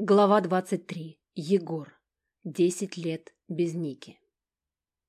Глава 23. Егор. Десять лет без Ники.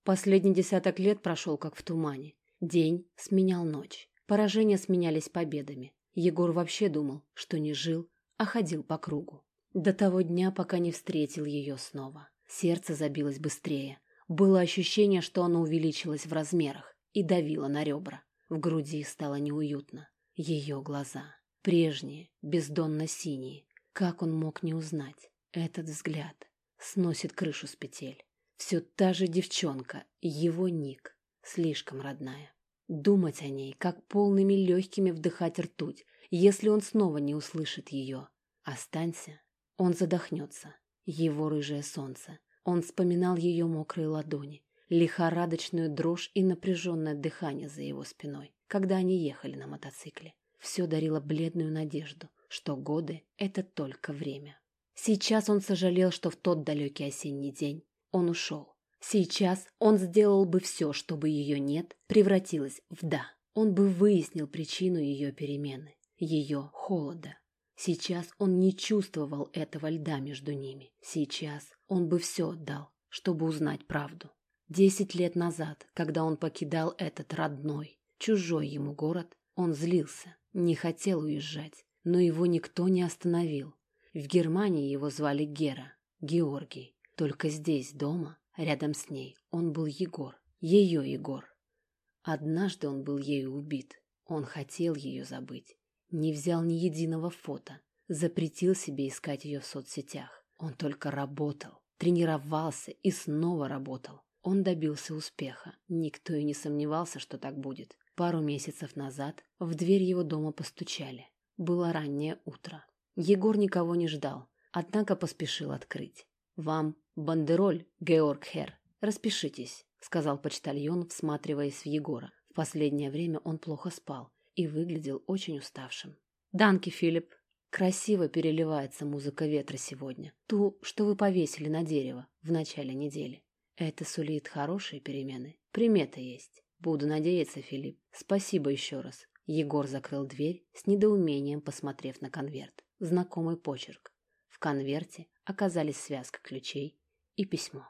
Последний десяток лет прошел как в тумане. День сменял ночь. Поражения сменялись победами. Егор вообще думал, что не жил, а ходил по кругу. До того дня, пока не встретил ее снова. Сердце забилось быстрее. Было ощущение, что оно увеличилось в размерах и давило на ребра. В груди стало неуютно. Ее глаза. Прежние, бездонно синие, как он мог не узнать? Этот взгляд сносит крышу с петель. Все та же девчонка, его ник, слишком родная. Думать о ней, как полными легкими вдыхать ртуть, если он снова не услышит ее. Останься, он задохнется. Его рыжее солнце. Он вспоминал ее мокрые ладони, лихорадочную дрожь и напряженное дыхание за его спиной, когда они ехали на мотоцикле. Все дарило бледную надежду, что годы — это только время. Сейчас он сожалел, что в тот далекий осенний день он ушел. Сейчас он сделал бы все, чтобы ее «нет» превратилось в «да». Он бы выяснил причину ее перемены, ее холода. Сейчас он не чувствовал этого льда между ними. Сейчас он бы все отдал, чтобы узнать правду. Десять лет назад, когда он покидал этот родной, чужой ему город, он злился, не хотел уезжать, но его никто не остановил. В Германии его звали Гера, Георгий. Только здесь, дома, рядом с ней, он был Егор, ее Егор. Однажды он был ею убит. Он хотел ее забыть. Не взял ни единого фото. Запретил себе искать ее в соцсетях. Он только работал, тренировался и снова работал. Он добился успеха. Никто и не сомневался, что так будет. Пару месяцев назад в дверь его дома постучали. Было раннее утро. Егор никого не ждал, однако поспешил открыть. «Вам бандероль, Георг Хер. Распишитесь», — сказал почтальон, всматриваясь в Егора. В последнее время он плохо спал и выглядел очень уставшим. «Данки, Филипп. Красиво переливается музыка ветра сегодня. Ту, что вы повесили на дерево в начале недели. Это сулит хорошие перемены. Примета есть. Буду надеяться, Филипп. Спасибо еще раз. Егор закрыл дверь, с недоумением посмотрев на конверт. Знакомый почерк. В конверте оказались связка ключей и письмо.